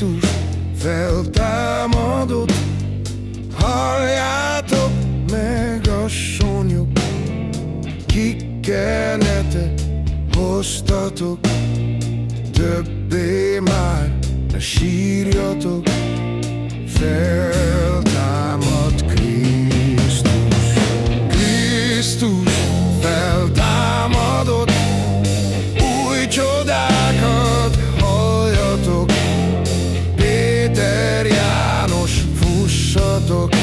Krisztus feltámadott, halljátok meg a sonyok, kikkenete hoztatok, többé már ne sírjatok fel. esto